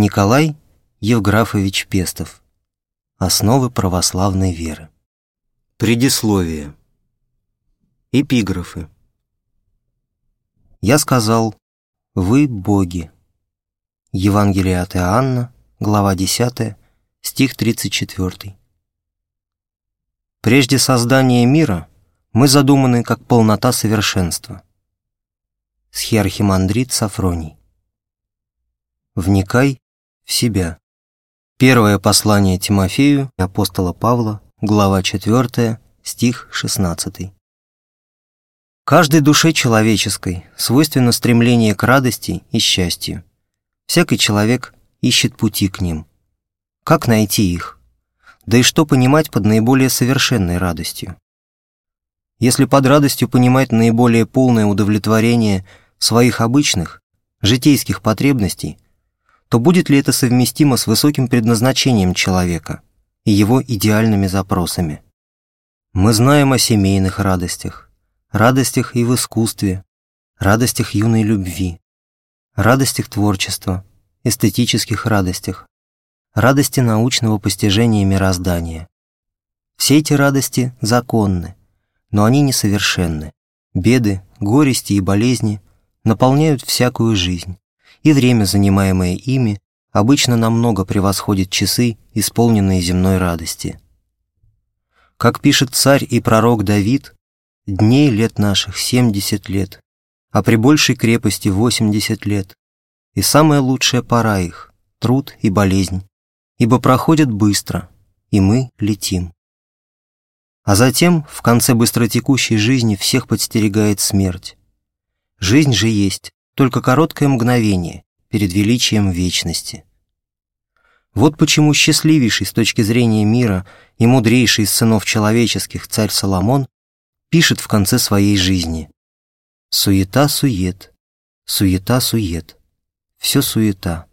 Николай Евграфович Пестов. Основы православной веры. Предисловие. Эпиграфы. Я сказал, вы боги. Евангелие от Иоанна, глава 10, стих 34. Прежде создания мира мы задуманы как полнота совершенства. Схиархимандрит Сафроний. Вникай в себя. Первое послание Тимофею апостола Павла, глава 4, стих 16. Каждой душе человеческой свойственно стремление к радости и счастью. Всякий человек ищет пути к ним. Как найти их? Да и что понимать под наиболее совершенной радостью? Если под радостью понимать наиболее полное удовлетворение своих обычных, житейских потребностей, то будет ли это совместимо с высоким предназначением человека и его идеальными запросами? Мы знаем о семейных радостях, радостях и в искусстве, радостях юной любви, радостях творчества, эстетических радостях, радости научного постижения мироздания. Все эти радости законны, но они несовершенны. Беды, горести и болезни наполняют всякую жизнь, и время, занимаемое ими, обычно намного превосходит часы, исполненные земной радости. Как пишет царь и пророк Давид, Дней лет наших семьдесят лет, а при большей крепости восемьдесят лет. И самая лучшая пора их — труд и болезнь, ибо проходят быстро, и мы летим. А затем, в конце быстротекущей жизни, всех подстерегает смерть. Жизнь же есть только короткое мгновение перед величием вечности. Вот почему счастливейший с точки зрения мира и мудрейший из сынов человеческих царь Соломон пишет в конце своей жизни. Суета-сует, суета-сует, все суета.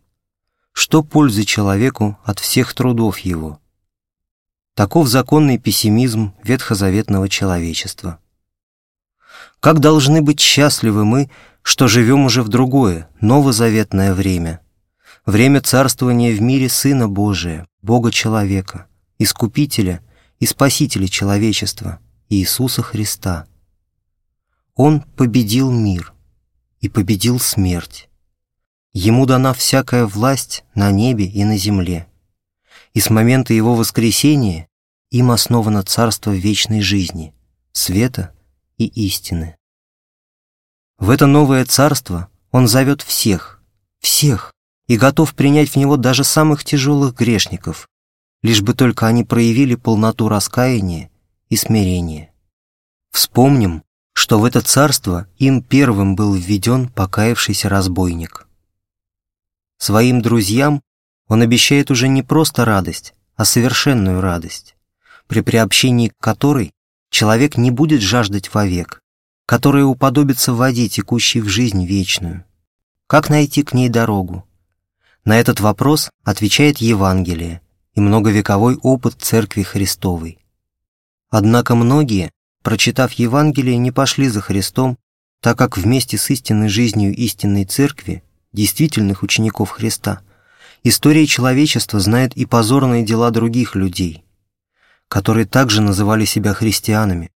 Что пользы человеку от всех трудов его? Таков законный пессимизм ветхозаветного человечества. Как должны быть счастливы мы, что живем уже в другое, новозаветное время, время царствования в мире Сына Божия, Бога-человека, Искупителя и Спасителя человечества – Иисуса Христа. Он победил мир и победил смерть. Ему дана всякая власть на небе и на земле. И с момента Его воскресения им основано царство вечной жизни, света и истины. В это новое царство Он зовет всех, всех, и готов принять в него даже самых тяжелых грешников, лишь бы только они проявили полноту раскаяния и смирение. Вспомним, что в это царство им первым был введен покаявшийся разбойник. Своим друзьям он обещает уже не просто радость, а совершенную радость, при приобщении к которой человек не будет жаждать вовек, которая уподобится воде, текущей в жизнь вечную. Как найти к ней дорогу? На этот вопрос отвечает Евангелие и многовековой опыт Церкви Христовой. Однако многие, прочитав Евангелие, не пошли за Христом, так как вместе с истинной жизнью истинной церкви, действительных учеников Христа, история человечества знает и позорные дела других людей, которые также называли себя христианами,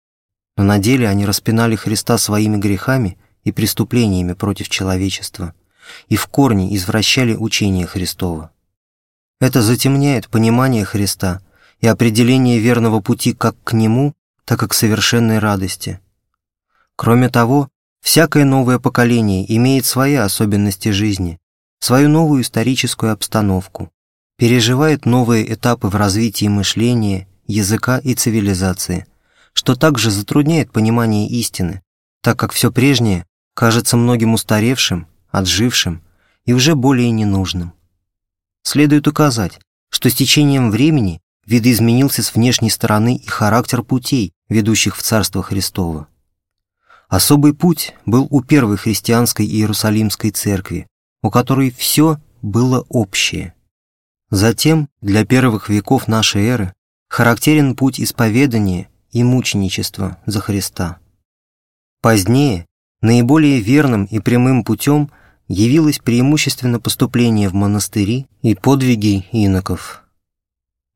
но на деле они распинали Христа своими грехами и преступлениями против человечества и в корне извращали учение Христова. Это затемняет понимание Христа – и определение верного пути как к Нему, так и к совершенной радости. Кроме того, всякое новое поколение имеет свои особенности жизни, свою новую историческую обстановку, переживает новые этапы в развитии мышления, языка и цивилизации, что также затрудняет понимание истины, так как все прежнее кажется многим устаревшим, отжившим и уже более ненужным. Следует указать, что с течением времени видоизменился с внешней стороны и характер путей, ведущих в Царство Христово. Особый путь был у первой христианской Иерусалимской церкви, у которой все было общее. Затем, для первых веков нашей эры, характерен путь исповедания и мученичества за Христа. Позднее, наиболее верным и прямым путем явилось преимущественно поступление в монастыри и подвиги иноков.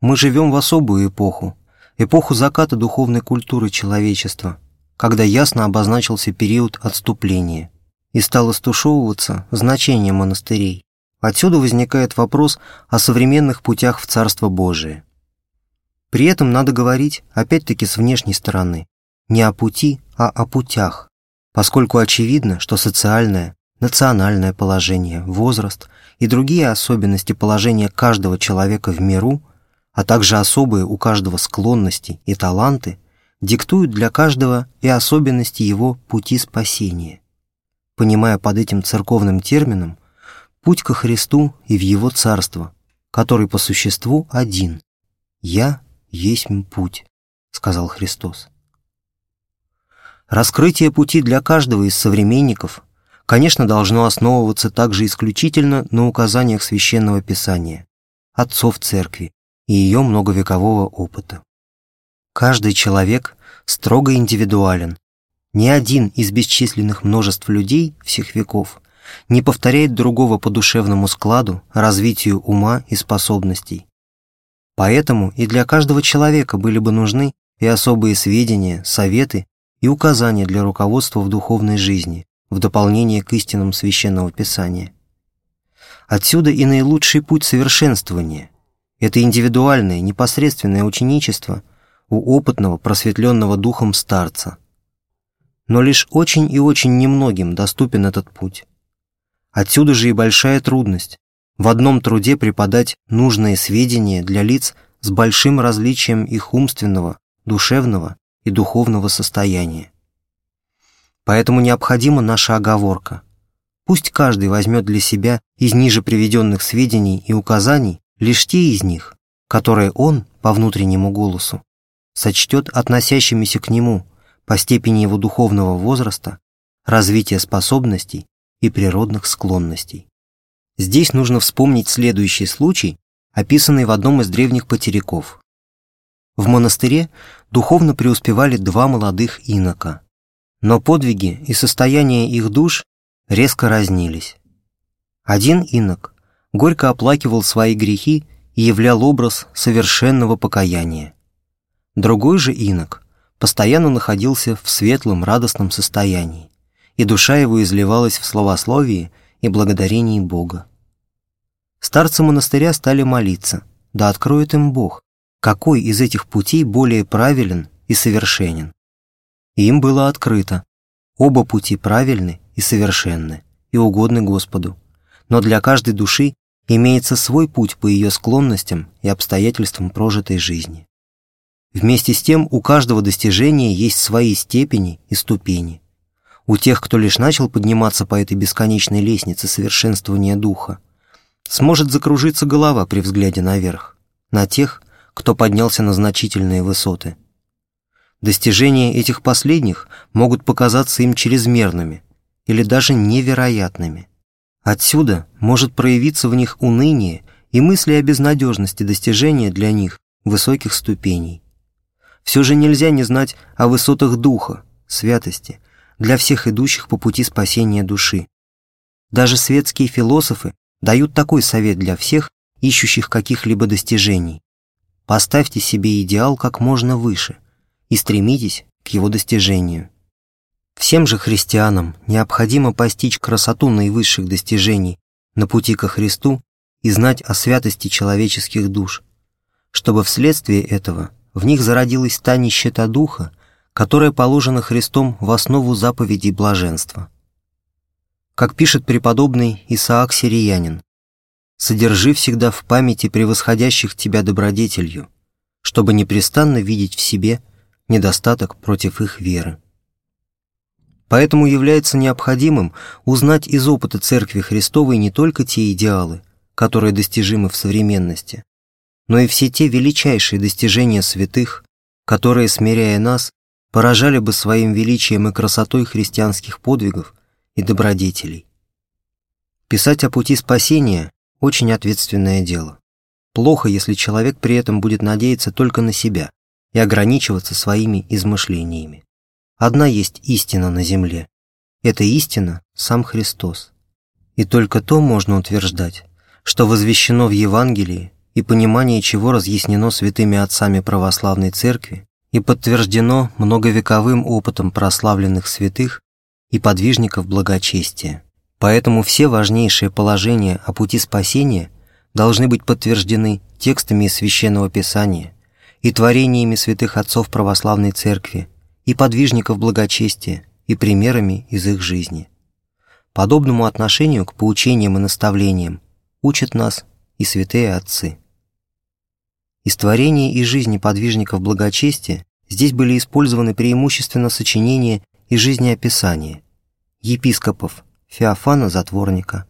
Мы живем в особую эпоху, эпоху заката духовной культуры человечества, когда ясно обозначился период отступления и стало стушевываться значение монастырей. Отсюда возникает вопрос о современных путях в Царство Божие. При этом надо говорить, опять-таки с внешней стороны, не о пути, а о путях, поскольку очевидно, что социальное, национальное положение, возраст и другие особенности положения каждого человека в миру, а также особые у каждого склонности и таланты, диктуют для каждого и особенности его пути спасения. Понимая под этим церковным термином путь ко Христу и в Его Царство, который по существу один. «Я есть путь», — сказал Христос. Раскрытие пути для каждого из современников, конечно, должно основываться также исключительно на указаниях Священного Писания, отцов Церкви и ее многовекового опыта. Каждый человек строго индивидуален. Ни один из бесчисленных множеств людей всех веков не повторяет другого по душевному складу, развитию ума и способностей. Поэтому и для каждого человека были бы нужны и особые сведения, советы и указания для руководства в духовной жизни, в дополнение к истинам Священного Писания. Отсюда и наилучший путь совершенствования – это индивидуальное, непосредственное ученичество у опытного, просветленного духом старца. Но лишь очень и очень немногим доступен этот путь. Отсюда же и большая трудность в одном труде преподать нужные сведения для лиц с большим различием их умственного, душевного и духовного состояния. Поэтому необходима наша оговорка. Пусть каждый возьмет для себя из ниже приведенных сведений и указаний лишь те из них, которые он, по внутреннему голосу, сочтет относящимися к нему по степени его духовного возраста, развития способностей и природных склонностей. Здесь нужно вспомнить следующий случай, описанный в одном из древних потеряков. В монастыре духовно преуспевали два молодых инока, но подвиги и состояние их душ резко разнились. Один инок горько оплакивал свои грехи и являл образ совершенного покаяния. Другой же инок постоянно находился в светлом радостном состоянии, и душа его изливалась в словословии и благодарении Бога. Старцы монастыря стали молиться, да откроет им Бог, какой из этих путей более правилен и совершенен. И им было открыто. Оба пути правильны и совершенны, и угодны Господу. Но для каждой души имеется свой путь по ее склонностям и обстоятельствам прожитой жизни. Вместе с тем у каждого достижения есть свои степени и ступени. У тех, кто лишь начал подниматься по этой бесконечной лестнице совершенствования духа, сможет закружиться голова при взгляде наверх, на тех, кто поднялся на значительные высоты. Достижения этих последних могут показаться им чрезмерными или даже невероятными. Отсюда может проявиться в них уныние и мысли о безнадежности достижения для них высоких ступеней. Все же нельзя не знать о высотах духа, святости, для всех идущих по пути спасения души. Даже светские философы дают такой совет для всех, ищущих каких-либо достижений. Поставьте себе идеал как можно выше и стремитесь к его достижению. Всем же христианам необходимо постичь красоту наивысших достижений на пути ко Христу и знать о святости человеческих душ, чтобы вследствие этого в них зародилась та нищета духа, которая положена Христом в основу заповедей блаженства. Как пишет преподобный Исаак Сириянин, содержи всегда в памяти превосходящих тебя добродетелью, чтобы непрестанно видеть в себе недостаток против их веры. Поэтому является необходимым узнать из опыта Церкви Христовой не только те идеалы, которые достижимы в современности, но и все те величайшие достижения святых, которые, смиряя нас, поражали бы своим величием и красотой христианских подвигов и добродетелей. Писать о пути спасения очень ответственное дело. Плохо, если человек при этом будет надеяться только на себя и ограничиваться своими измышлениями. Одна есть истина на земле. Эта истина – сам Христос. И только то можно утверждать, что возвещено в Евангелии и понимание чего разъяснено святыми отцами православной церкви и подтверждено многовековым опытом прославленных святых и подвижников благочестия. Поэтому все важнейшие положения о пути спасения должны быть подтверждены текстами из Священного Писания и творениями святых отцов православной церкви и подвижников благочестия и примерами из их жизни. Подобному отношению к поучениям и наставлениям учат нас и святые отцы. Из творения и жизни подвижников благочестия здесь были использованы преимущественно сочинения и жизнеописания епископов Феофана Затворника,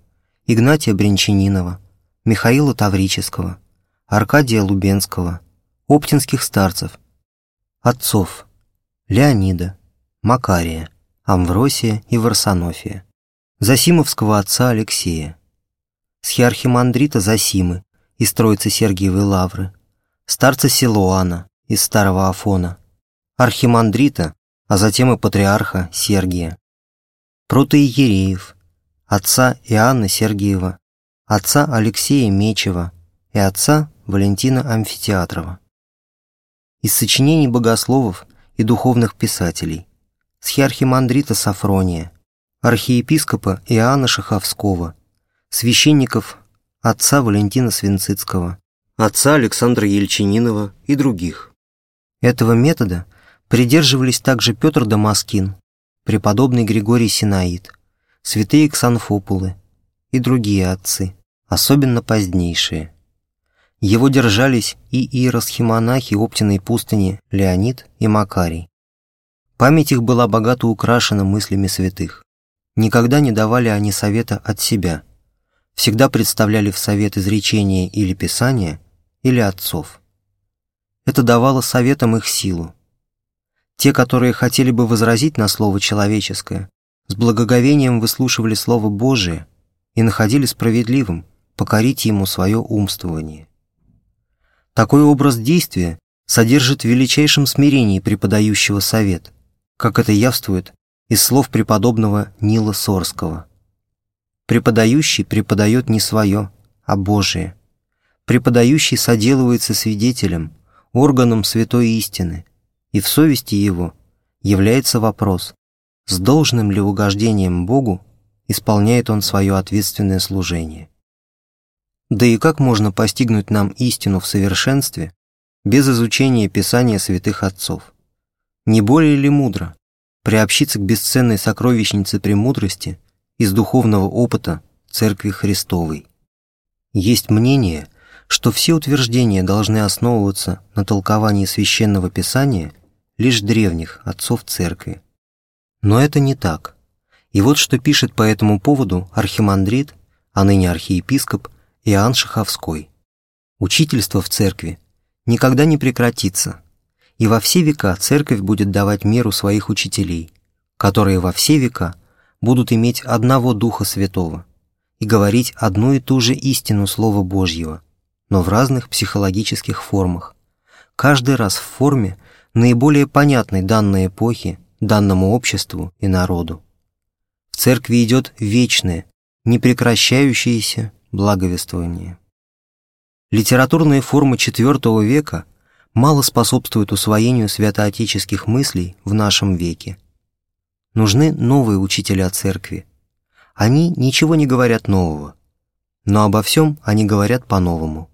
Игнатия Бринчанинова, Михаила Таврического, Аркадия Лубенского, оптинских старцев, отцов Леонида, Макария, Амвросия и Варсонофия, Засимовского отца Алексея, схиархимандрита Засимы из Троицы Сергиевой Лавры, старца Силуана из Старого Афона, архимандрита, а затем и патриарха Сергия, протоиереев, отца Иоанна Сергиева, отца Алексея Мечева и отца Валентина Амфитеатрова. Из сочинений богословов и духовных писателей, схиархимандрита Сафрония, архиепископа Иоанна Шаховского, священников отца Валентина Свинцицкого, отца Александра Ельчининова и других. Этого метода придерживались также Петр Дамаскин, преподобный Григорий Синаид, святые Ксанфопулы и другие отцы, особенно позднейшие. Его держались и иеросхимонахи Оптиной пустыни Леонид и Макарий. Память их была богато украшена мыслями святых. Никогда не давали они совета от себя – всегда представляли в совет изречения или писания, или отцов. Это давало советам их силу. Те, которые хотели бы возразить на слово человеческое, с благоговением выслушивали Слово Божие и находили справедливым покорить ему свое умствование. Такой образ действия содержит в величайшем смирении преподающего совет, как это явствует из слов преподобного Нила Сорского – Преподающий преподает не свое, а Божие. Преподающий соделывается свидетелем, органом святой истины, и в совести его является вопрос, с должным ли угождением Богу исполняет он свое ответственное служение. Да и как можно постигнуть нам истину в совершенстве без изучения Писания святых отцов? Не более ли мудро приобщиться к бесценной сокровищнице премудрости – из духовного опыта Церкви Христовой. Есть мнение, что все утверждения должны основываться на толковании священного писания лишь древних отцов Церкви. Но это не так. И вот что пишет по этому поводу архимандрит, а ныне архиепископ Иоанн Шаховской. Учительство в Церкви никогда не прекратится, и во все века Церковь будет давать меру своих учителей, которые во все века будут иметь одного Духа Святого и говорить одну и ту же истину Слова Божьего, но в разных психологических формах, каждый раз в форме, наиболее понятной данной эпохе, данному обществу и народу. В церкви идет вечное, непрекращающееся благовествование. Литературные формы IV века мало способствуют усвоению святоотеческих мыслей в нашем веке. Нужны новые учителя церкви. Они ничего не говорят нового, но обо всем они говорят по-новому.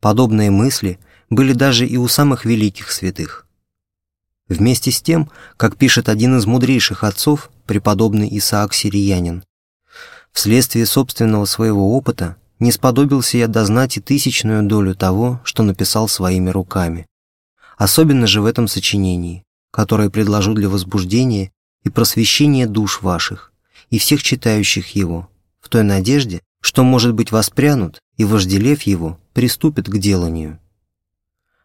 Подобные мысли были даже и у самых великих святых. Вместе с тем, как пишет один из мудрейших отцов, преподобный Исаак Сириянин, вследствие собственного своего опыта не сподобился я дознать и тысячную долю того, что написал своими руками. Особенно же в этом сочинении, которое предложу для возбуждения и просвещения душ ваших и всех читающих его, в той надежде, что, может быть, воспрянут и, вожделев его, приступят к деланию.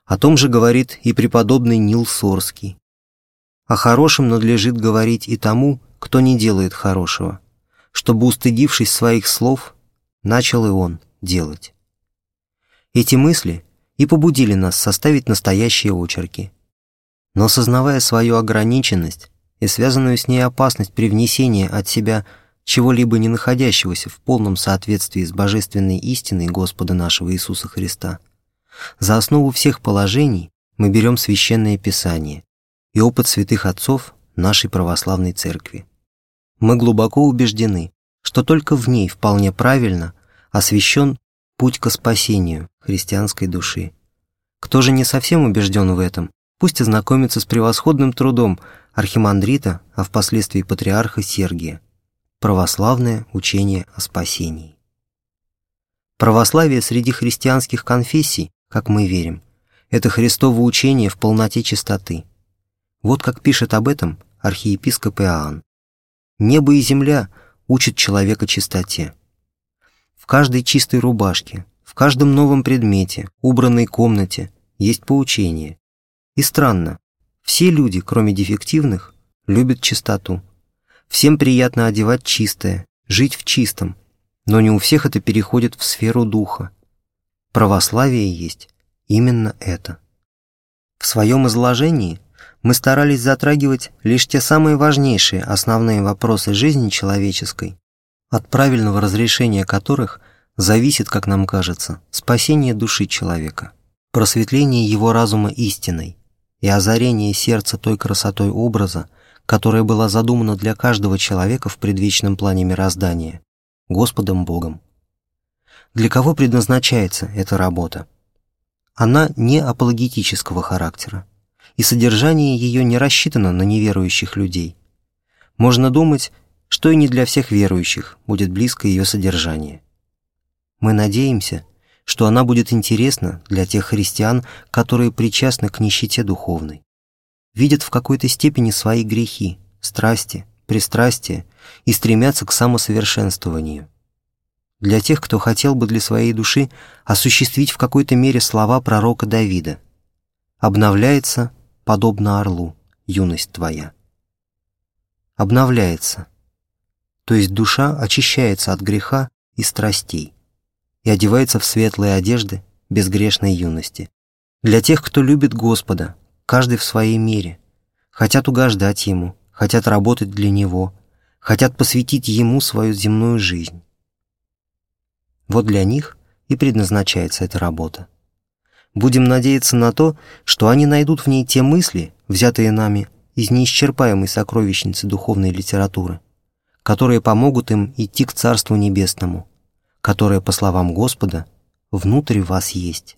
О том же говорит и преподобный Нил Сорский. О хорошем надлежит говорить и тому, кто не делает хорошего, чтобы, устыдившись своих слов, начал и он делать. Эти мысли и побудили нас составить настоящие очерки – но сознавая свою ограниченность и связанную с ней опасность при внесении от себя чего-либо не находящегося в полном соответствии с божественной истиной Господа нашего Иисуса Христа. За основу всех положений мы берем Священное Писание и опыт святых отцов нашей православной церкви. Мы глубоко убеждены, что только в ней вполне правильно освящен путь к спасению христианской души. Кто же не совсем убежден в этом, пусть ознакомится с превосходным трудом архимандрита, а впоследствии патриарха Сергия «Православное учение о спасении». Православие среди христианских конфессий, как мы верим, это Христово учение в полноте чистоты. Вот как пишет об этом архиепископ Иоанн. «Небо и земля учат человека чистоте. В каждой чистой рубашке, в каждом новом предмете, убранной комнате есть поучение. И странно, все люди, кроме дефективных, любят чистоту. Всем приятно одевать чистое, жить в чистом, но не у всех это переходит в сферу духа. Православие есть именно это. В своем изложении мы старались затрагивать лишь те самые важнейшие основные вопросы жизни человеческой, от правильного разрешения которых зависит, как нам кажется, спасение души человека, просветление его разума истиной и озарение сердца той красотой образа, которая была задумана для каждого человека в предвечном плане мироздания, Господом Богом. Для кого предназначается эта работа? Она не апологетического характера, и содержание ее не рассчитано на неверующих людей. Можно думать, что и не для всех верующих будет близко ее содержание. Мы надеемся, что она будет интересна для тех христиан, которые причастны к нищете духовной, видят в какой-то степени свои грехи, страсти, пристрастия и стремятся к самосовершенствованию. Для тех, кто хотел бы для своей души осуществить в какой-то мере слова пророка Давида «Обновляется, подобно орлу, юность твоя». Обновляется, то есть душа очищается от греха и страстей и одевается в светлые одежды безгрешной юности. Для тех, кто любит Господа, каждый в своей мере, хотят угождать Ему, хотят работать для Него, хотят посвятить Ему свою земную жизнь. Вот для них и предназначается эта работа. Будем надеяться на то, что они найдут в ней те мысли, взятые нами из неисчерпаемой сокровищницы духовной литературы, которые помогут им идти к Царству Небесному, которое, по словам Господа, внутрь вас есть.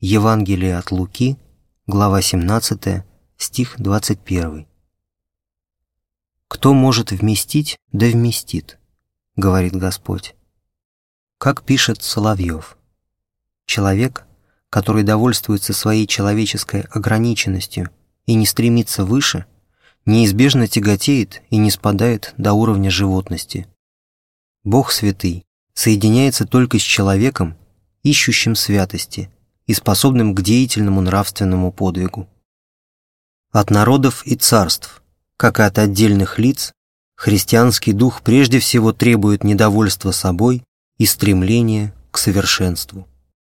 Евангелие от Луки, глава 17, стих 21. «Кто может вместить, да вместит», — говорит Господь. Как пишет Соловьев, человек, который довольствуется своей человеческой ограниченностью и не стремится выше — неизбежно тяготеет и не спадает до уровня животности. Бог святый соединяется только с человеком, ищущим святости и способным к деятельному нравственному подвигу. От народов и царств, как и от отдельных лиц, христианский дух прежде всего требует недовольства собой и стремления к совершенству.